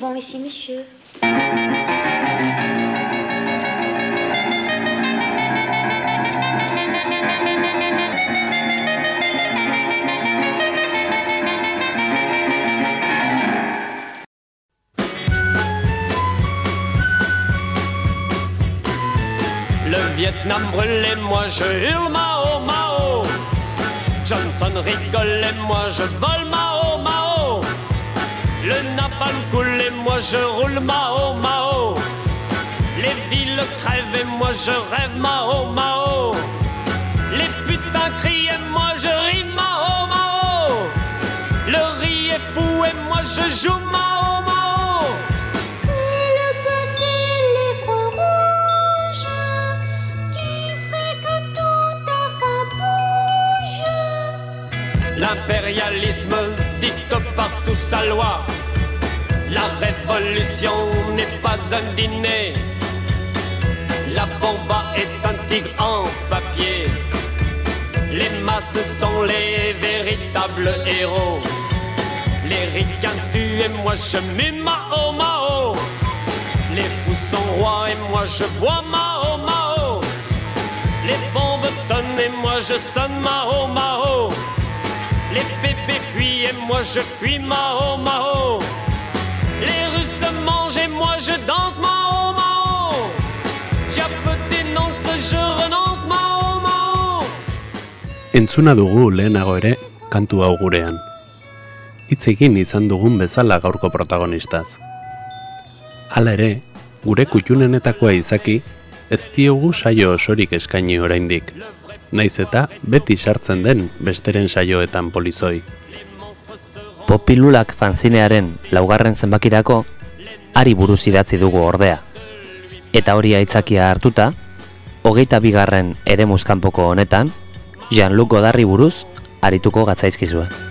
souvent ici, monsieur. Le Vietnam brûlait, moi je hurle Mao Mao. Johnson rigole et moi je vole Mao Mao. Le napalm coule je roule Mao Mao. Les villes crèvent et moi je rêve Mao Mao. Les putains crient et moi je ris Mao Mao. Le riz est fou et moi je joue Mao Mao. C'est le petit livre rouge qui fait que tout enfin bouge. L'impérialisme dicte partout sa loi. La révolution n'est pas un dîner. La bomba est un tigre en papier. Les masses sont les véritables héros. Les ricains tuent et moi je mue Mao Mao. Les fous sont rois et moi je bois Mao Mao. Les bombes tonnent et moi je sonne Mao Mao. Les bébés fuient et moi je fuis Mao Mao. Je danse Mao Mao. Diable dénonce, je renonce Mao Mao. Entzuna dugu lehenago ere kantu hau gurean. Hitz egin izan dugun bezala gaurko protagonistaz. Hala ere, gure kutxunenetakoa izaki, ez diogu saio osorik eskaini oraindik. Naiz eta beti sartzen den besteren saioetan polizoi. Popilulak fanzinearen laugarren zenbakirako, ari buruz idatzi dugu ordea. Eta hori aitzakia hartuta, hogeita bigarren ere kanpoko honetan, Jean-Luc Godarri buruz arituko gatzaizkizue.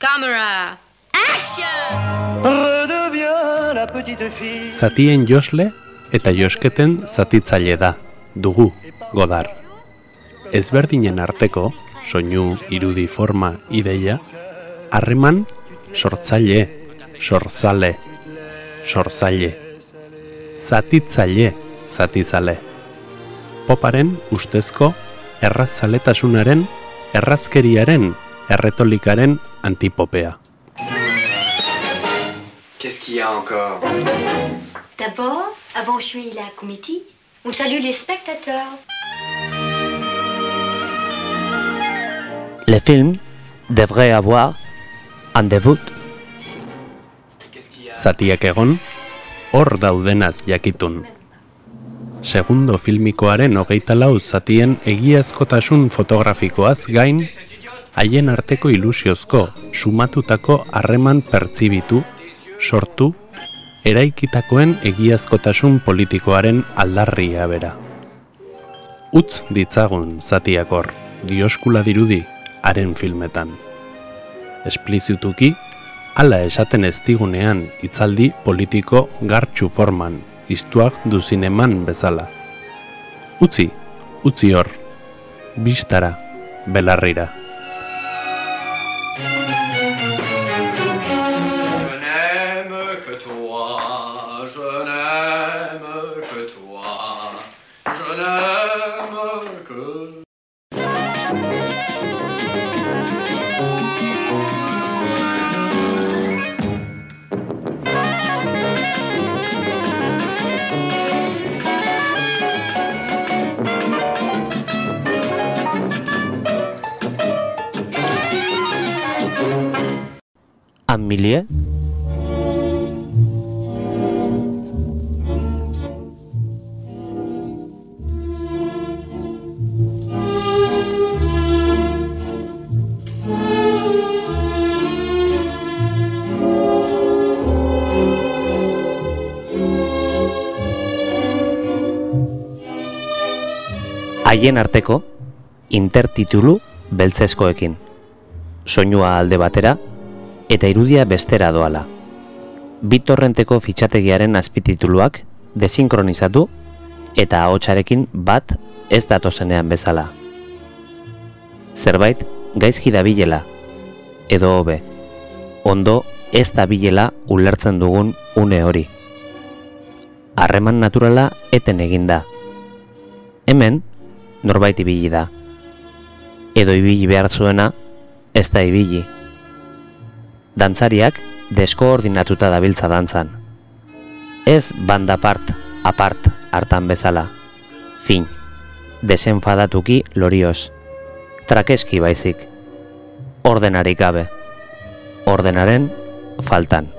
Camera, action! Redeviens la petite fille. Zatien josle eta josketen zatitzaile da, dugu, godar. Ezberdinen arteko, soinu, irudi, forma, ideia, harreman, sortzaile, sortzale, sortzaile, zatitzaile, zatizale. Poparen ustezko errazaletasunaren, errazkeriaren, erretolikaren antipopea. Qu'est-ce qu'il y a encore D'abord, avant de jouer la comédie, on salue les spectateurs. Le film devrait avoir un debut. Zatiak egon, hor daudenaz jakitun. Segundo filmikoaren hogeita lau zatien egiazkotasun fotografikoaz gain, haien arteko ilusiozko, sumatutako harreman pertsibitu, sortu, eraikitakoen egiazkotasun politikoaren aldarria bera. Utz ditzagun zatiak hor, dioskula dirudi, haren filmetan. Esplizituki, hala esaten ez digunean hitzaldi politiko gartxu forman, iztuak duzineman bezala. Utzi, utzi hor, bistara, belarrira. Millier Haien arteko intertitulu beltzezkoekin. Soinua alde batera eta irudia bestera doala. Bitorrenteko fitxategiaren azpitituluak desinkronizatu eta ahotsarekin bat ez datozenean bezala. Zerbait gaizki dabilela edo hobe, ondo ez dabilela ulertzen dugun une hori. Harreman naturala eten eginda. Hemen, norbait ibili da. Edo ibili behar zuena, ez da ibili. Dantzariak deskoordinatuta dabiltza dantzan. Ez banda part, apart hartan bezala. Fin, desenfadatuki lorioz. Trakeski baizik. Ordenarik gabe. Ordenaren faltan.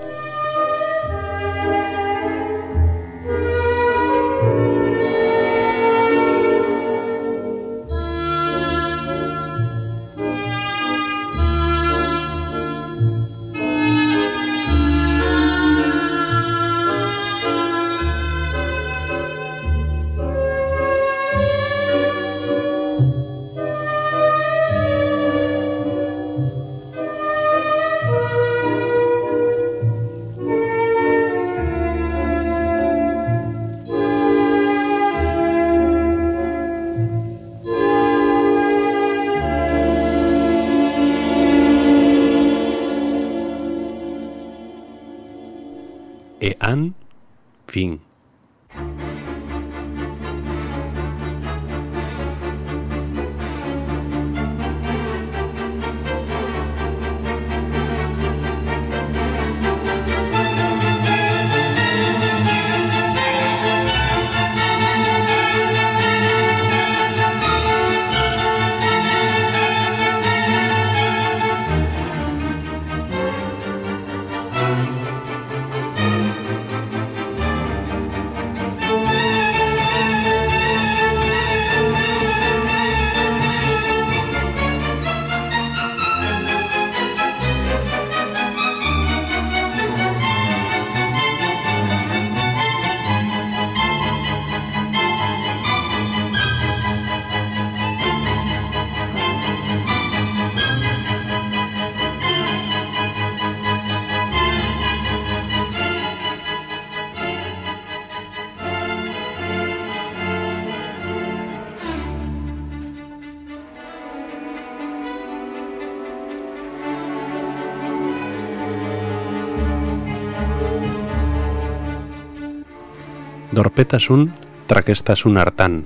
Dorpetasun trakestasun hartan.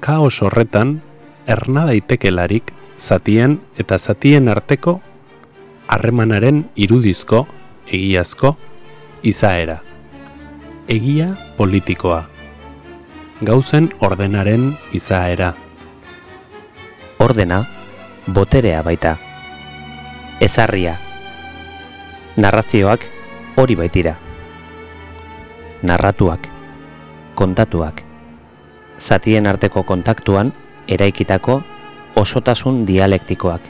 Kaos horretan, erna daitekelarik zatien eta zatien arteko harremanaren irudizko, egiazko, izaera. Egia politikoa. Gauzen ordenaren izaera. Ordena, boterea baita. Ezarria. Narrazioak hori baitira. Narratuak kontatuak. Zatien arteko kontaktuan eraikitako osotasun dialektikoak.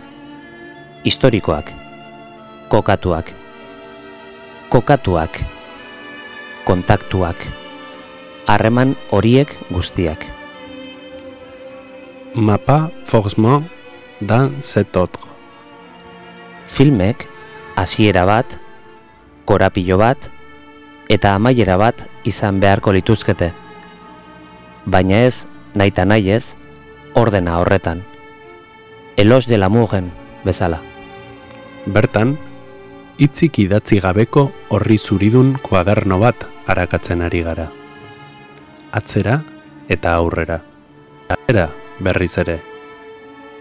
Historikoak. Kokatuak. Kokatuak. Kontaktuak. Harreman horiek guztiak. Mapa forcément dans cet autre. Filmek hasiera bat, korapilo bat eta amaiera bat izan beharko lituzkete. Baina ez, naita nahi ez, ordena horretan. Elos de la mugen, bezala. Bertan, hitzik idatzi gabeko horri zuridun kuaderno bat arakatzen ari gara. Atzera eta aurrera. Atzera berriz ere.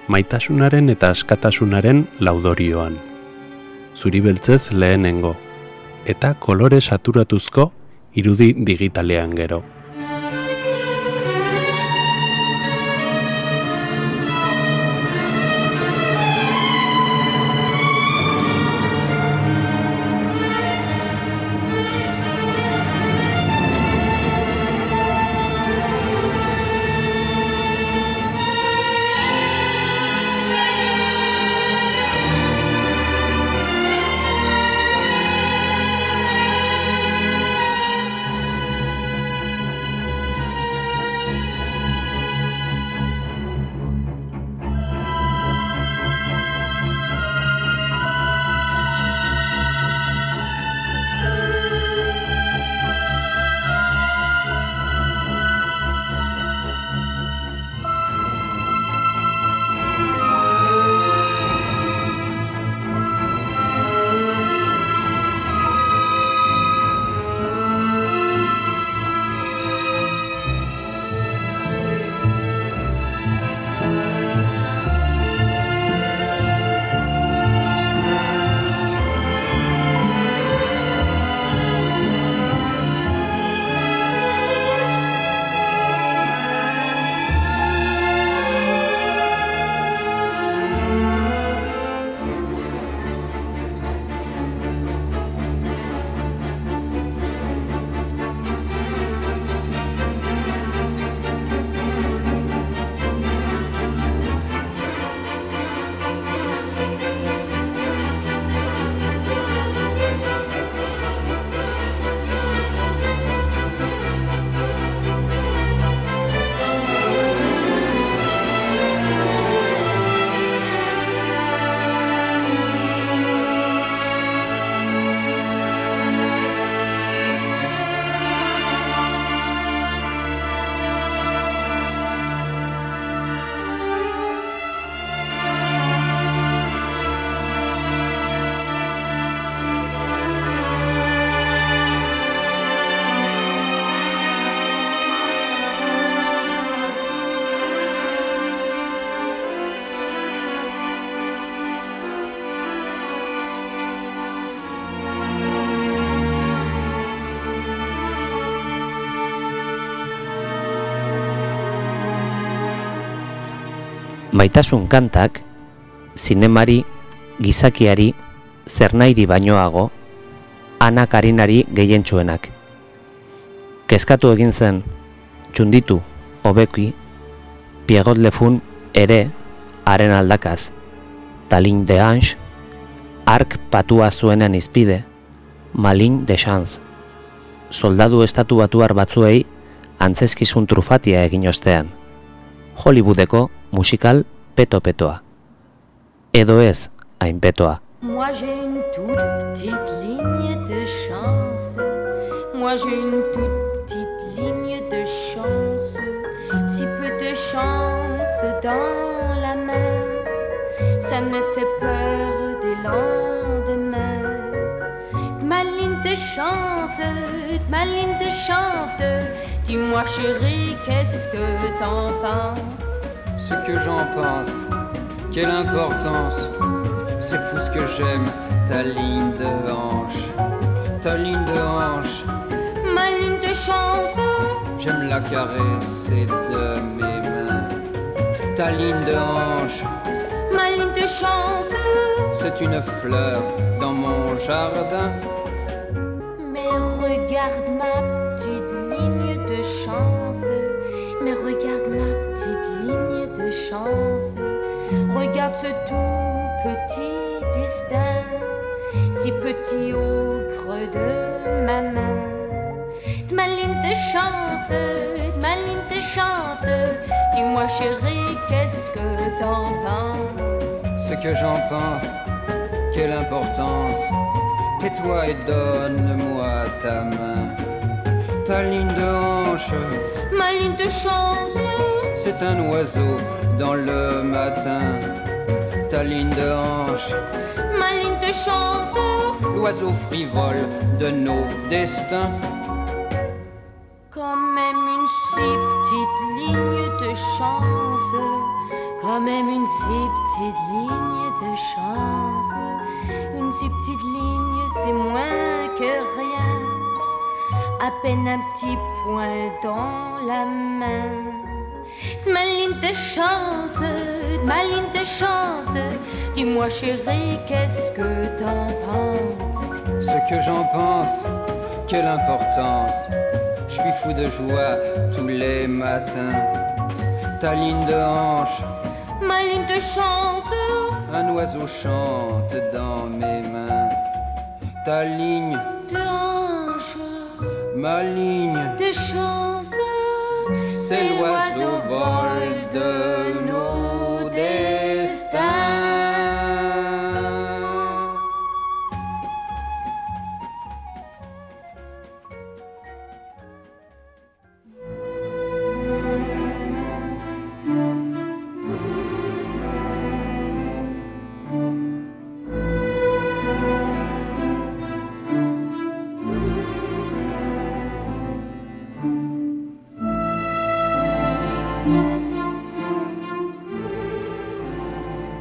Maitasunaren eta askatasunaren laudorioan. Zuri beltzez lehenengo. Eta kolore saturatuzko irudi digitalean gero. Maitasun kantak, zinemari, gizakiari, zernairi bainoago, ana karinari gehientsuenak. Kezkatu egin zen, txunditu, hobeki, piegot lefun ere, haren aldakaz, talin de anx, ark patua zuenean izpide, malin de chance. Soldadu estatu batuar batzuei antzezkizun trufatia egin ostean. Hollywoodeko musikal peto-petoa. Edo ez, hain petoa. Moi j'ai une toute petite ligne de chance. Moi j'ai une toute petite ligne de chance. Si peu de chance dans la main, ça me fait peur des lendemains. Ma ligne de chance, ma ligne de chance. Dis-moi chérie, qu'est-ce que t'en penses? Ce que j'en pense, quelle importance. C'est fou ce que j'aime, ta ligne de hanche. Ta ligne de hanche, Ma ligne de chance, j'aime la caresser de mes mains. Ta ligne de hanche, ma ligne de chance. c'est une fleur dans mon jardin. Mais regarde ma petite ligne de chance. Mais regarde ma petite ligne de chance. Regarde ce tout petit destin, si petit au creux de ma main. Ma ligne de chance, ma ligne de chance. Dis-moi chérie, qu'est-ce que t'en penses? Ce que j'en pense, quelle importance. Tais-toi et donne-moi ta main. Ta ligne de hanche, Ma ligne de chance, c'est un oiseau dans le matin. Ta ligne de hanche, ma ligne de chance. l'oiseau frivole de nos destins. Quand même une si petite ligne de chance, quand même une si petite ligne de chance, une si petite ligne c'est moins que rien, à peine un petit point dans la main. Ma ligne de chance, ma ligne de chance, dis-moi chérie, qu'est-ce que t'en penses? Ce que j'en pense, quelle importance. Je suis fou de joie tous les matins. Ta ligne de hanche, Ma ligne de chance, un oiseau chante dans mes mains. Ta ligne, de hanche maligne. Tes chances, c'est l'oiseau vol de nous.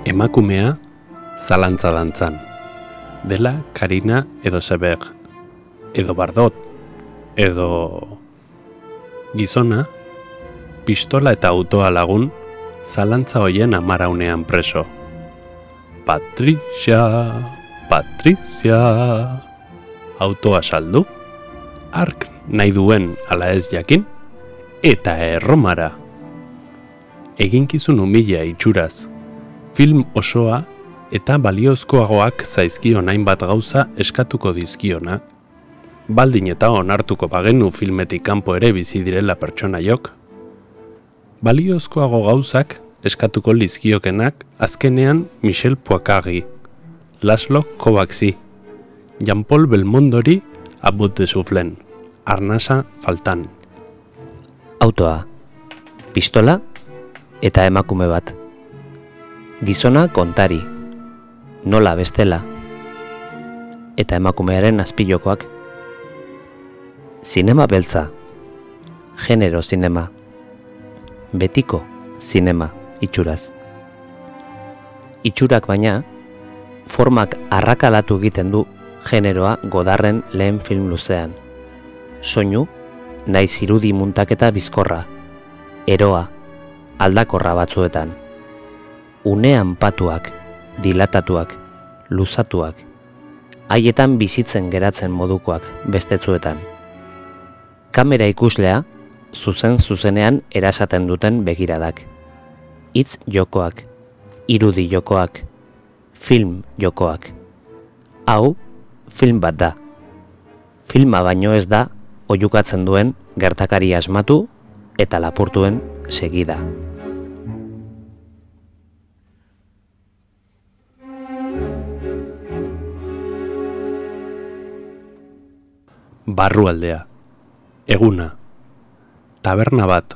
Emakumea zalantza dantzan. Dela Karina edo Seber, edo Bardot, edo gizona, pistola eta autoa lagun zalantza hoien amaraunean preso. Patricia, Patricia, autoa saldu, ark nahi duen ala ez jakin, eta erromara. Eginkizun umila itxuraz, film osoa eta baliozkoagoak zaizkion hainbat gauza eskatuko dizkiona, baldin eta onartuko bagenu filmetik kanpo ere bizi direla pertsonaiok, baliozkoago gauzak eskatuko lizkiokenak azkenean Michel Poakagi, Laszlo Kovaksi, Jean-Paul Belmondori abut de suflen, arnasa faltan. Autoa, pistola eta emakume bat. Gizona kontari, nola bestela, eta emakumearen azpilokoak. Zinema beltza, genero zinema, betiko zinema itxuraz. Itxurak baina, formak arrakalatu egiten du generoa godarren lehen film luzean. Soinu, naiz irudi muntaketa bizkorra, eroa, aldakorra batzuetan. unean patuak, dilatatuak, luzatuak, haietan bizitzen geratzen modukoak bestetzuetan. Kamera ikuslea, zuzen zuzenean erasaten duten begiradak. Hitz jokoak, irudi jokoak, film jokoak. Hau, film bat da. Filma baino ez da, oiukatzen duen gertakari asmatu eta lapurtuen segida. Barrualdea. Eguna. Taberna bat.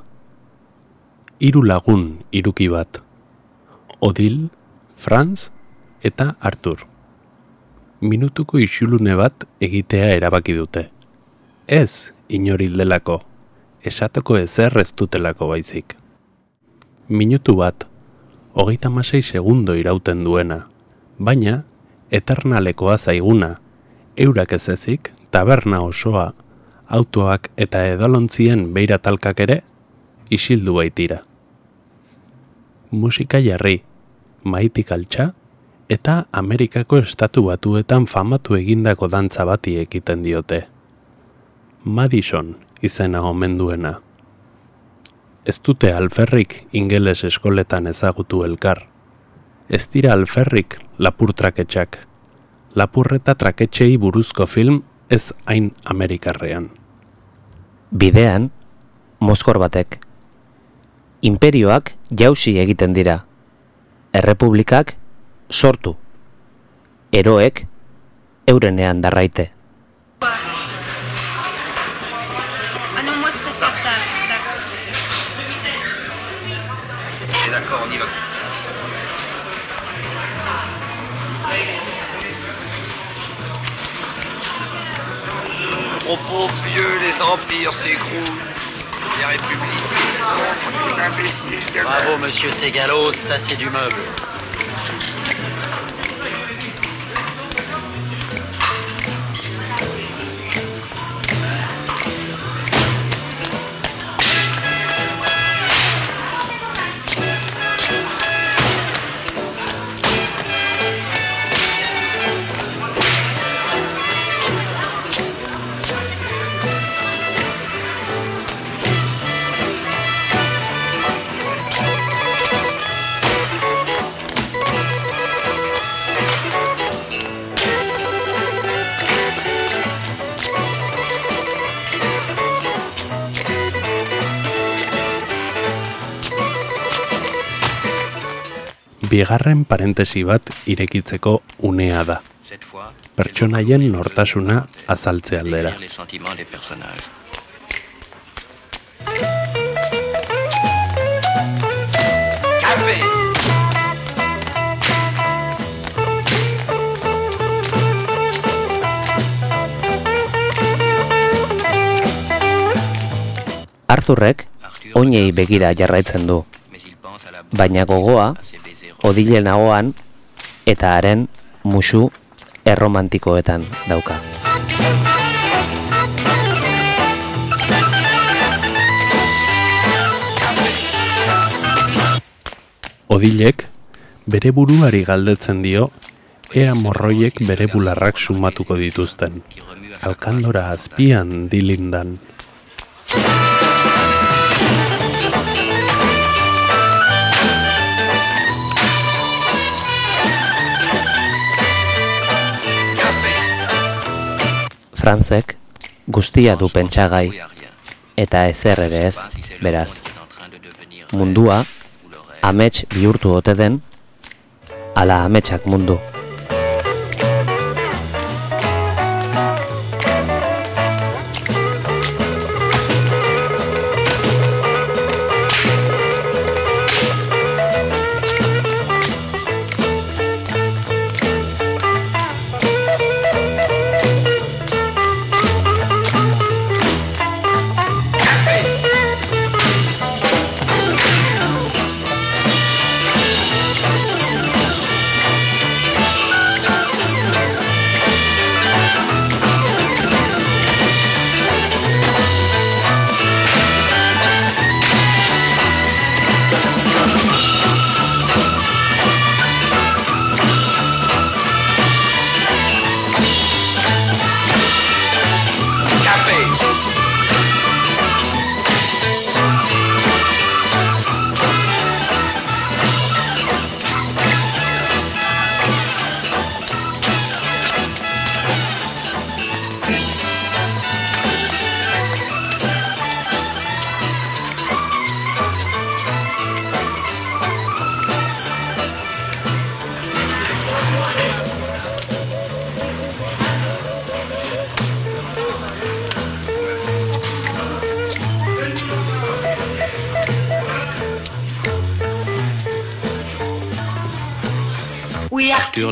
Hiru lagun iruki bat. Odil, Franz eta Artur. Minutuko isulune bat egitea erabaki dute. Ez, inori delako. Esateko ezer ez dutelako baizik. Minutu bat, hogeita masei segundo irauten duena, baina, eternalekoa zaiguna, eurak ez ezik, taberna osoa, autoak eta edolontzien beira talkak ere, isildu baitira. Musika jarri, maitik altxa, eta Amerikako estatu batuetan famatu egindako dantza bati ekiten diote. Madison izena omen duena. Ez dute alferrik ingeles eskoletan ezagutu elkar. Ez dira alferrik lapur traketxak. Lapurreta traketxei buruzko film ez hain Amerikarrean. Bidean, Moskor batek. Imperioak jausi egiten dira. Errepublikak sortu. Eroek eurenean darraite. D'accord, on y va. Pauvre vieux, les empires s'écroulent. Les républiques. Bravo, monsieur Segalos, ça c'est du meuble. Bigarren parentesi bat irekitzeko unea da. Pertsonaien nortasuna azaltze aldera. Arthurrek oinei begira jarraitzen du, baina gogoa odilen ahoan eta haren musu erromantikoetan dauka. Odilek bere buruari galdetzen dio ea morroiek bere bularrak sumatuko dituzten. Alkandora azpian dilindan. Franzek guztia du pentsagai eta ezer ere ez, beraz. Mundua amets bihurtu ote den, ala ametsak mundu.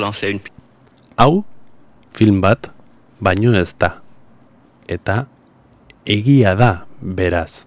Lancer une Hau, film bat, baino ez da. Eta, egia da, beraz.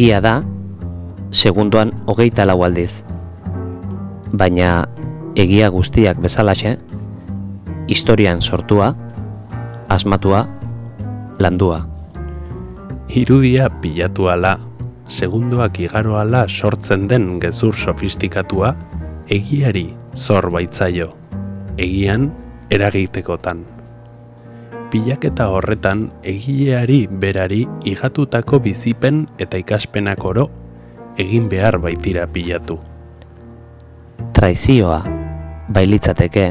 Egia da, segunduan hogeita lau aldiz. Baina egia guztiak bezalaxe, historian sortua, asmatua, landua. Irudia pilatu ala, segundoak igaro ala sortzen den gezur sofistikatua, egiari zor baitzaio, egian eragitekotan. Pilaketa horretan egileari berari igatutako bizipen eta ikaspenak oro egin behar baitira pilatu. Traizioa, bailitzateke,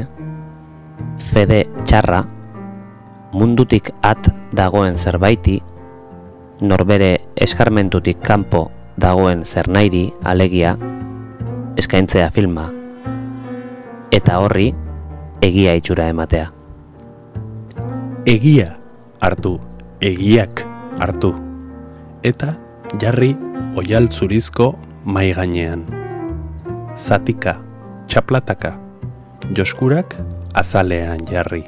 fede txarra, mundutik at dagoen zerbaiti, norbere eskarmentutik kanpo dagoen zernairi alegia, eskaintzea filma, eta horri egia itxura ematea. Egia hartu, egiak hartu. Eta jarri oial zurizko mai gainean. Zatika, txaplataka, joskurak azalean jarri.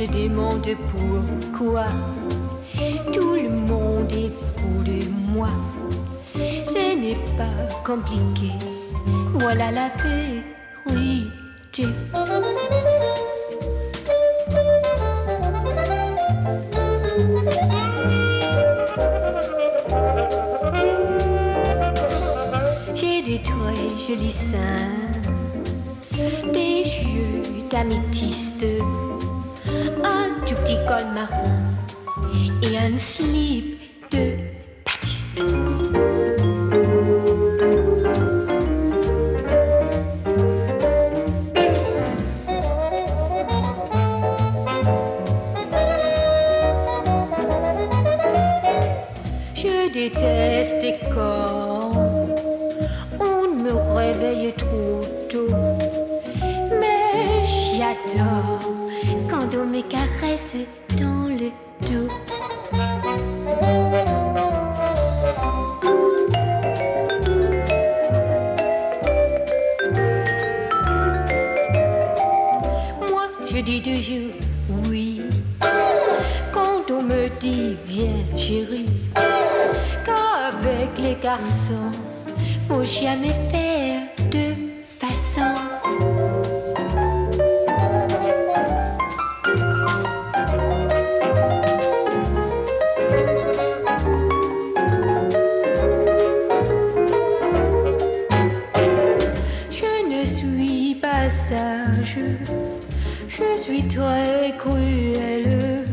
Se demande pourquoi tout le monde est fou de moi. Ce n'est pas compliqué, voilà la vérité. J'ai des très jolis seins, des yeux d'améthyste du tout petit col marin. Et un slip vitre est cruelle.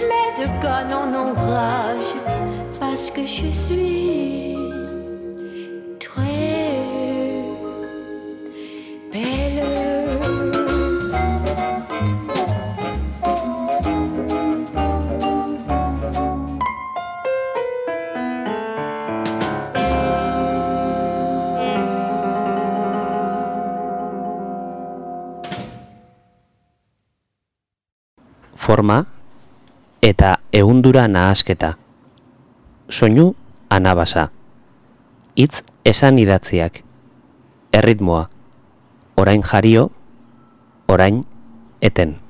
Mais le canon en enrage parce que je suis. Forma eta ehundura nahasketa. Soinu anabasa. Hitz esan idatziak. Erritmoa. Orain jario, orain eten.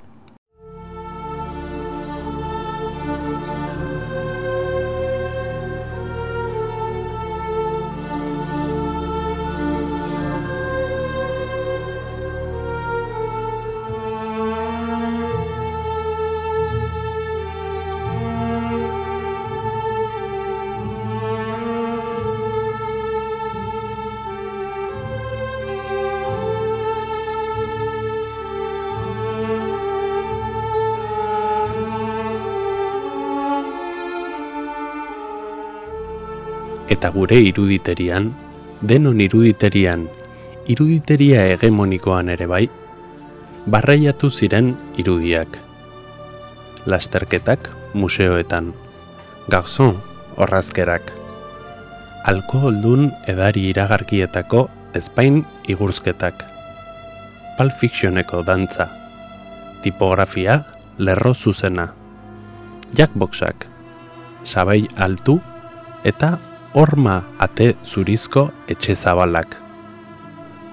Eta gure iruditerian, denon iruditerian, iruditeria hegemonikoan ere bai, barreiatu ziren irudiak. Lasterketak museoetan, garzon horrazkerak, alkoholdun edari iragarkietako ezpain igurzketak, palfikzioneko dantza, tipografia lerro zuzena, jackboxak, sabai altu eta horma ate zurizko etxe zabalak.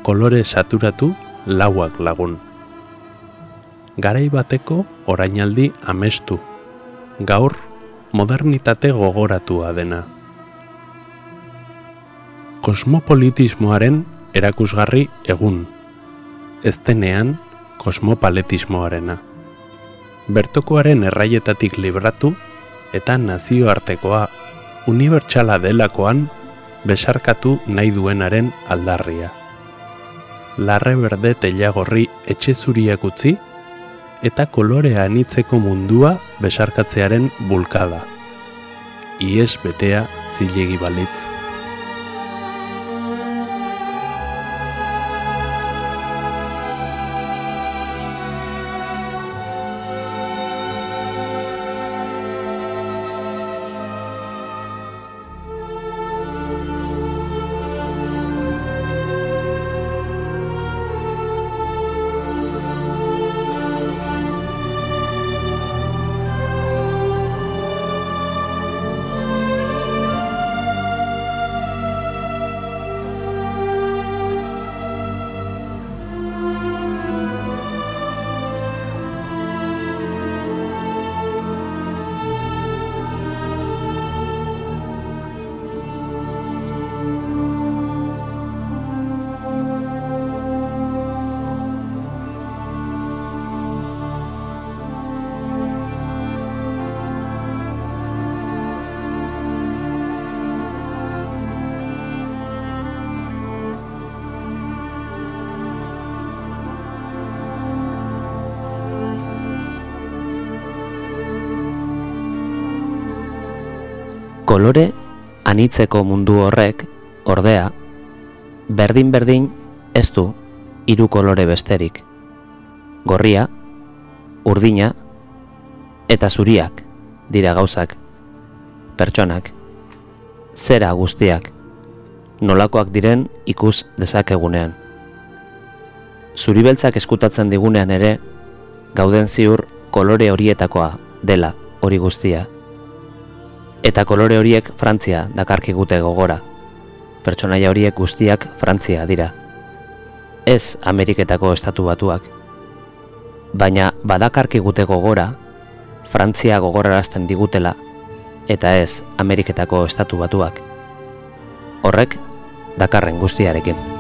Kolore saturatu lauak lagun. Garai bateko orainaldi amestu. Gaur modernitate gogoratua dena. Kosmopolitismoaren erakusgarri egun. Ez denean kosmopaletismoarena. Bertokoaren erraietatik libratu eta nazioartekoa unibertsala delakoan besarkatu nahi duenaren aldarria. Larre berde telagorri etxe zuriak utzi eta kolorea anitzeko mundua besarkatzearen bulkada. Ies betea zilegi balitz. Kolore anitzeko mundu horrek, ordea, berdin-berdin ez du hiru kolore besterik. Gorria, urdina eta zuriak dira gauzak, pertsonak, zera guztiak, nolakoak diren ikus dezakegunean. Zuribeltzak eskutatzen digunean ere, gauden ziur kolore horietakoa dela hori guztia eta kolore horiek Frantzia dakarkigute gogora. Pertsonaia horiek guztiak Frantzia dira. Ez Ameriketako estatu batuak. Baina badakarkigute gogora, Frantzia gogorarazten digutela, eta ez Ameriketako estatu batuak. Horrek, dakarren guztiarekin.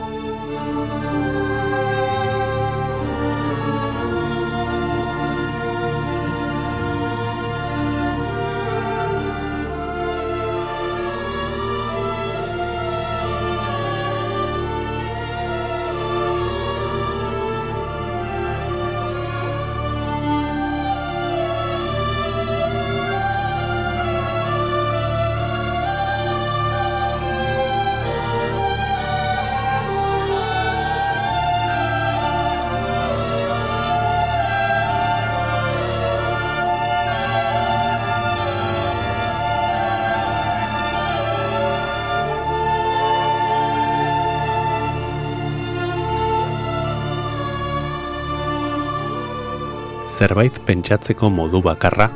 Zerbait pentsatzeko modu bakarra,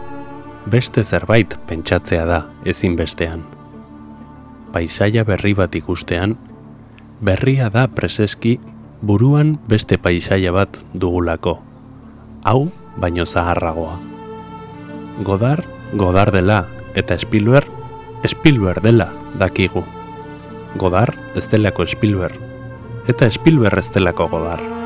beste zerbait pentsatzea da ezinbestean. Paisaia berri bat ikustean, berria da preseski buruan beste paisaia bat dugulako. Hau baino zaharragoa. Godar, godar dela, eta Spielberg, Spielberg dela dakigu. Godar ez delako Spielberg, eta Spielberg ez delako godar.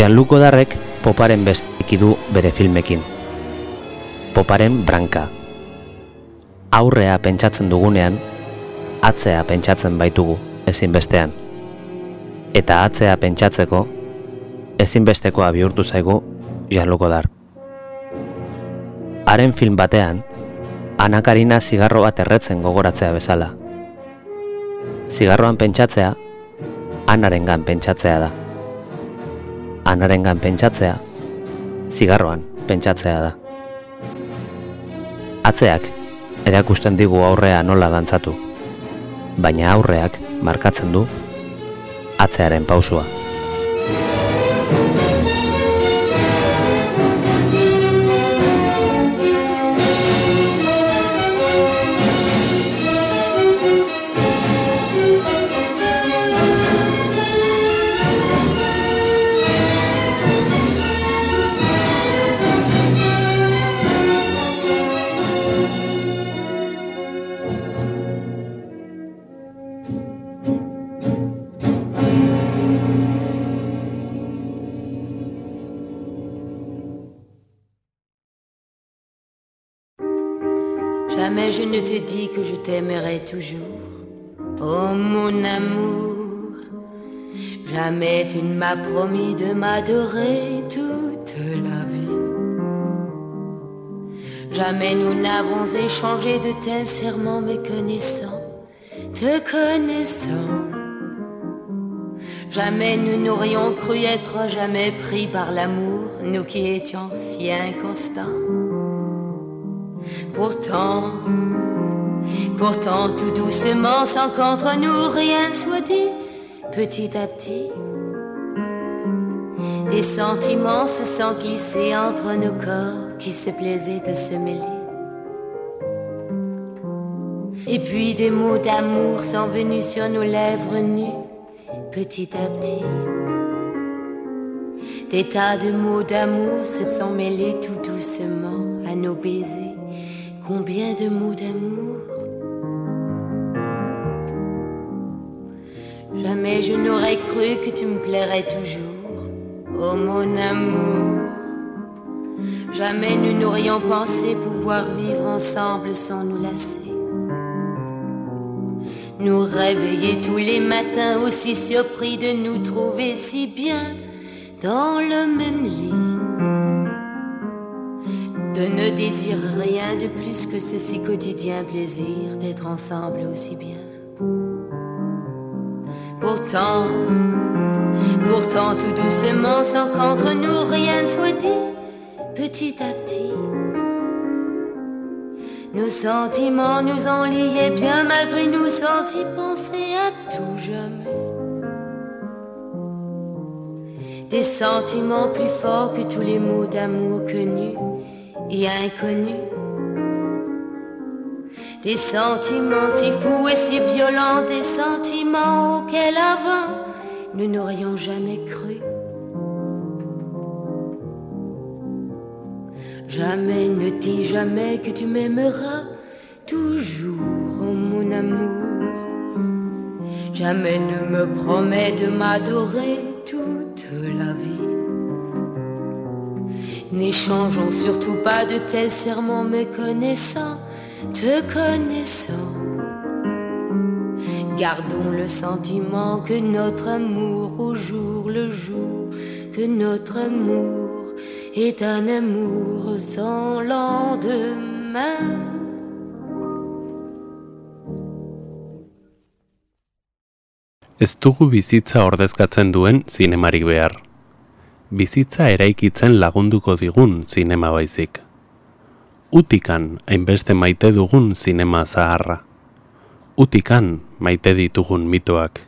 Jean-Luc Godarrek poparen besteki du bere filmekin. Poparen branka. Aurrea pentsatzen dugunean, atzea pentsatzen baitugu ezinbestean. Eta atzea pentsatzeko, ezinbestekoa bihurtu zaigu Jean-Luc Godard. Haren film batean, anakarina zigarro bat erretzen gogoratzea bezala. Zigarroan pentsatzea, anarengan pentsatzea da anarengan pentsatzea, zigarroan pentsatzea da. Atzeak erakusten digu aurrea nola dantzatu, baina aurreak markatzen du atzearen pausua. Oh mon amour, jamais tu ne m'as promis de m'adorer toute la vie. Jamais nous n'avons échangé de tels serments méconnaissants, te connaissant. Jamais nous n'aurions cru être jamais pris par l'amour, nous qui étions si inconstants. Pourtant, pourtant tout doucement, sans qu'entre nous rien ne soit dit, petit à petit, des sentiments se sont glissés entre nos corps qui se plaisaient à se mêler. Et puis des mots d'amour sont venus sur nos lèvres nues, petit à petit. Des tas de mots d'amour se sont mêlés tout doucement à nos baisers. Combien de mots d'amour Jamais je n'aurais cru que tu me plairais toujours, oh mon amour. Jamais nous n'aurions pensé pouvoir vivre ensemble sans nous lasser. Nous réveiller tous les matins aussi surpris de nous trouver si bien dans le même lit. De ne désirer rien de plus que ce si quotidien plaisir d'être ensemble aussi bien. Pourtant, pourtant tout doucement, sans qu'entre nous rien ne soit dit, petit à petit, nos sentiments nous ont liés bien malgré nous sans y penser à tout jamais. Des sentiments plus forts que tous les mots d'amour connus et inconnus. Des sentiments si fous et si violents, des sentiments auxquels avant nous n'aurions jamais cru. Jamais ne dis jamais que tu m'aimeras toujours, oh mon amour. Jamais ne me promets de m'adorer toute la vie. N'échangeons surtout pas de tels serments méconnaissants, te connaissant. Gardons le sentiment que notre amour au jour le jour, que notre amour est un amour sans lendemain. Ez dugu bizitza ordezkatzen duen zinemarik behar. Bizitza eraikitzen lagunduko digun zinema baizik. Utikan hainbeste maite dugun zinema zaharra. Utikan maite ditugun mitoak.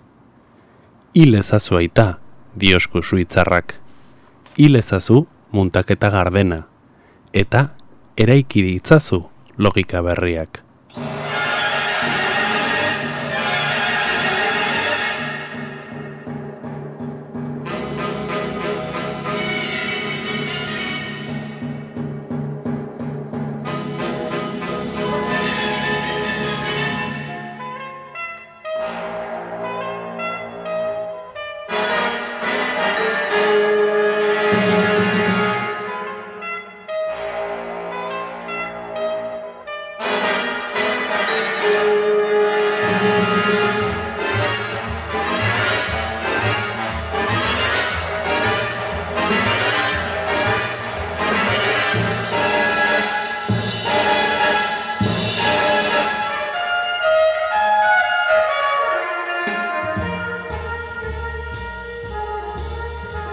Hil ezazu aita, diosku suitzarrak. Hil ezazu muntaketa gardena. Eta eraiki ditzazu logika berriak.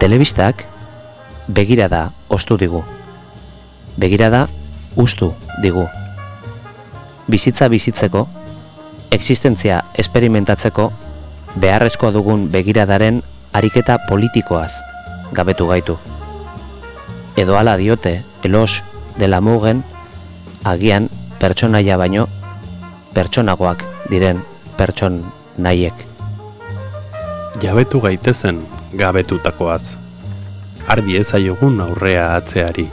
Telebistak begirada ostu digu. Begirada ustu digu. Bizitza bizitzeko, existentzia esperimentatzeko, beharrezkoa dugun begiradaren ariketa politikoaz gabetu gaitu. Edo ala diote, elos dela mugen, agian pertsonaia baino, pertsonagoak diren pertson nahiek. Jabetu gaitezen gabetutakoaz. Ardi ezaiogun aurrea atzeari.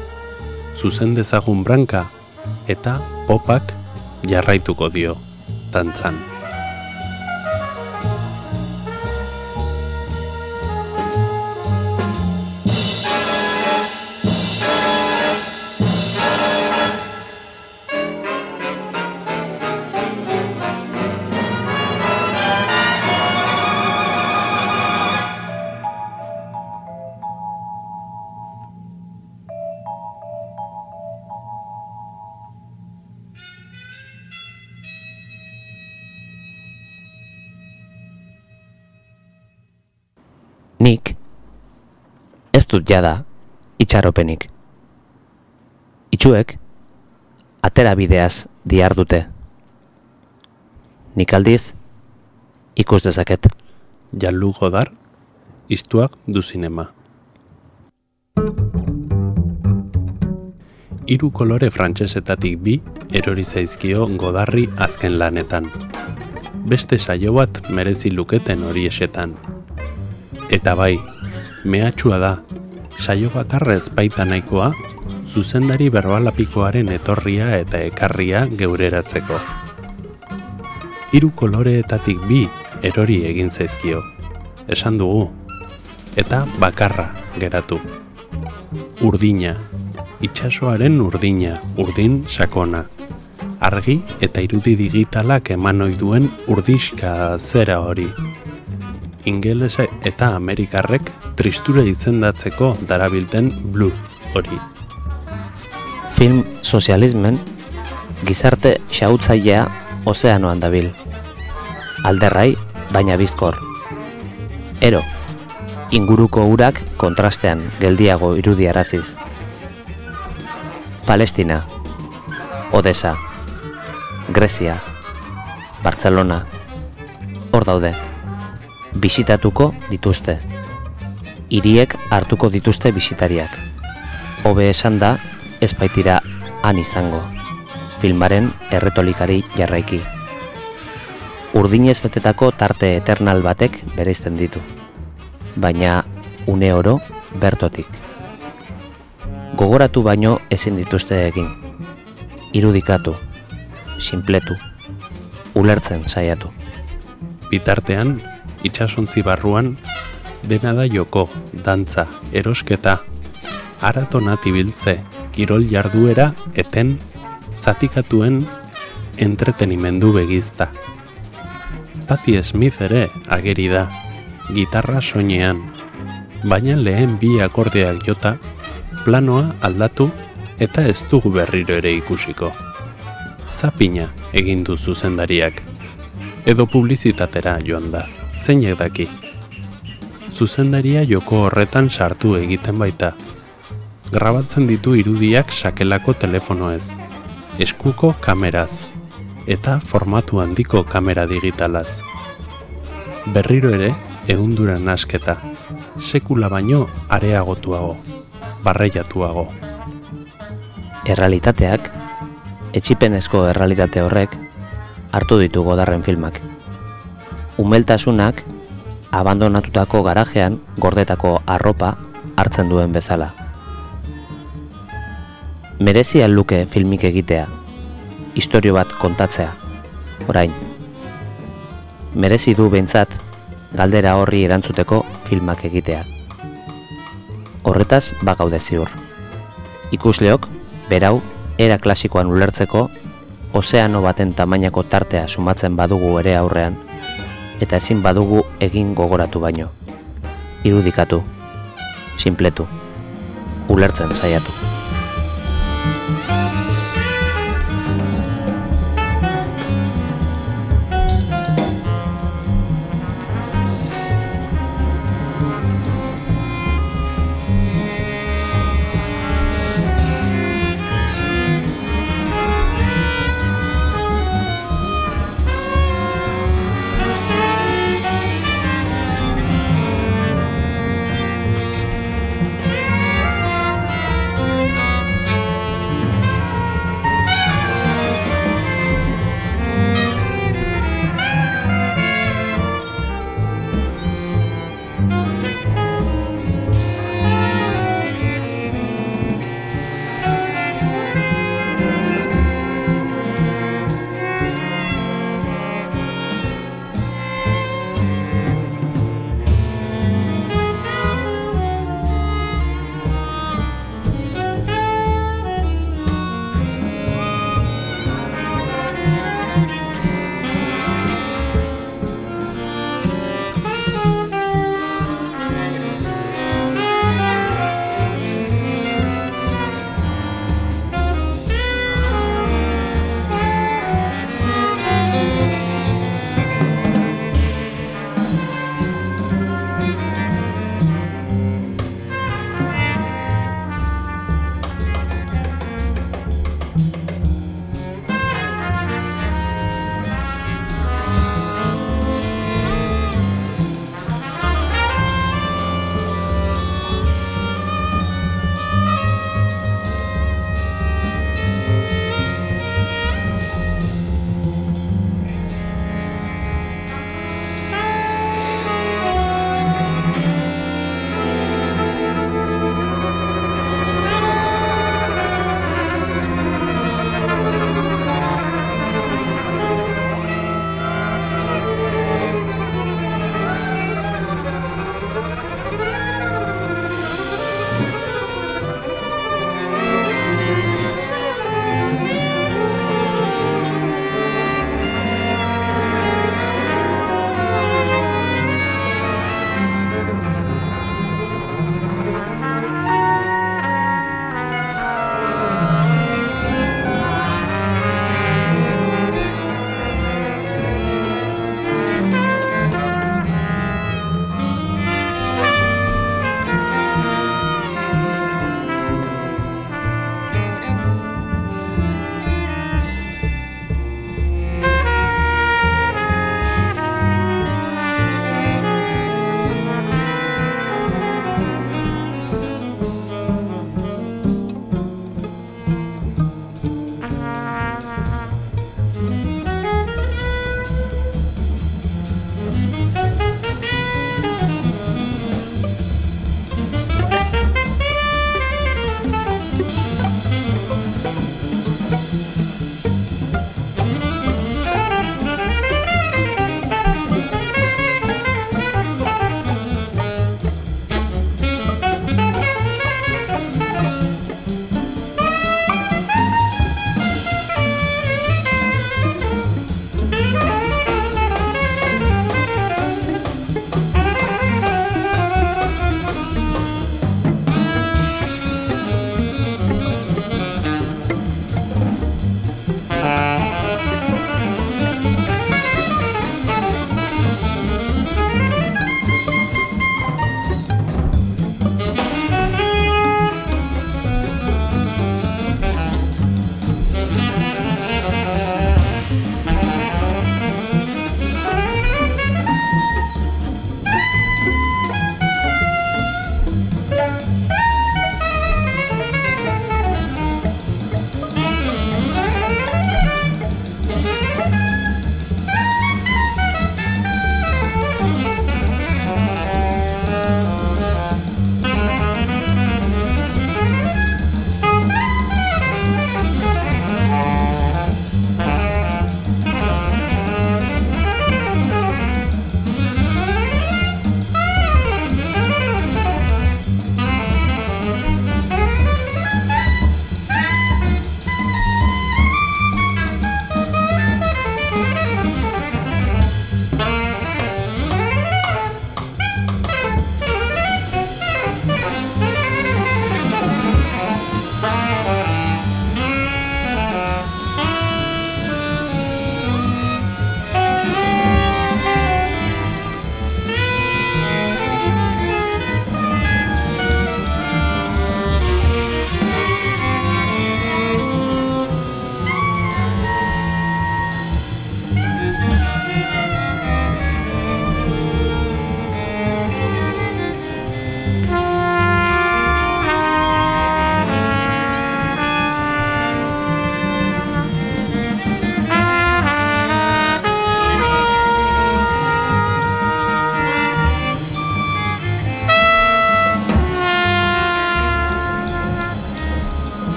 Zuzen dezagun branka eta popak jarraituko dio tantzan. Dut jada itxaropenik. Itxuek, atera bideaz diar dute. Nik aldiz, ikus dezaket. Jallu godar, iztuak du zinema. Hiru kolore frantsesetatik bi erori zaizkio godarri azken lanetan. Beste saio bat merezi luketen hori esetan. Eta bai, mehatxua da, saio bakarrez baita nahikoa, zuzendari berbalapikoaren etorria eta ekarria geureratzeko. Hiru koloreetatik bi erori egin zaizkio. Esan dugu. Eta bakarra geratu. Urdina. Itxasoaren urdina, urdin sakona. Argi eta irudi digitalak eman ohi duen urdixka zera hori. Ingelese eta Amerikarrek tristura izendatzeko darabilten blue hori. Film sozialismen gizarte xautzailea ozeanoan dabil. Alderrai, baina bizkor. Ero, inguruko urak kontrastean geldiago irudiaraziz. Palestina, Odessa, Grezia, Barcelona, hor daude. Bisitatuko dituzte. Hiriek hartuko dituzte bisitariak. Hobe esan da, ez baitira han izango. Filmaren erretolikari jarraiki. Urdinez betetako tarte eternal batek bereizten ditu. Baina une oro bertotik. Gogoratu baino ezin dituzte egin. Irudikatu, sinpletu, ulertzen saiatu. Bitartean, itxasontzi barruan, dena da joko, dantza, erosketa, aratonat ibiltze, kirol jarduera eten zatikatuen entretenimendu begizta. Patti Smith ere ageri da, gitarra soinean, baina lehen bi akordeak jota, planoa aldatu eta ez dugu berriro ere ikusiko. Zapina egin du zuzendariak, edo publizitatera joan da, zeinek daki. Zuzendaria joko horretan sartu egiten baita, grabatzen ditu irudiak sakelako telefonoez, eskuko kameraz, eta formatu handiko kamera digitalaz. Berriro ere, egunduran asketa, sekula baino areagotuago, barreiatuago. Errealitateak, etxipenezko errealitate horrek, hartu ditu godarren filmak. Umeltasunak, abandonatutako garajean gordetako arropa hartzen duen bezala. Merezi luke filmik egitea, istorio bat kontatzea, orain. Merezi du behintzat, galdera horri erantzuteko filmak egitea. Horretaz bagaude ziur. Ikusleok, berau, era klasikoan ulertzeko, ozeano baten tamainako tartea sumatzen badugu ere aurrean, eta ezin badugu egin gogoratu baino. Irudikatu, sinpletu, ulertzen saiatu.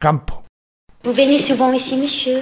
Kanpo. Vous venez souvent ici, monsieur?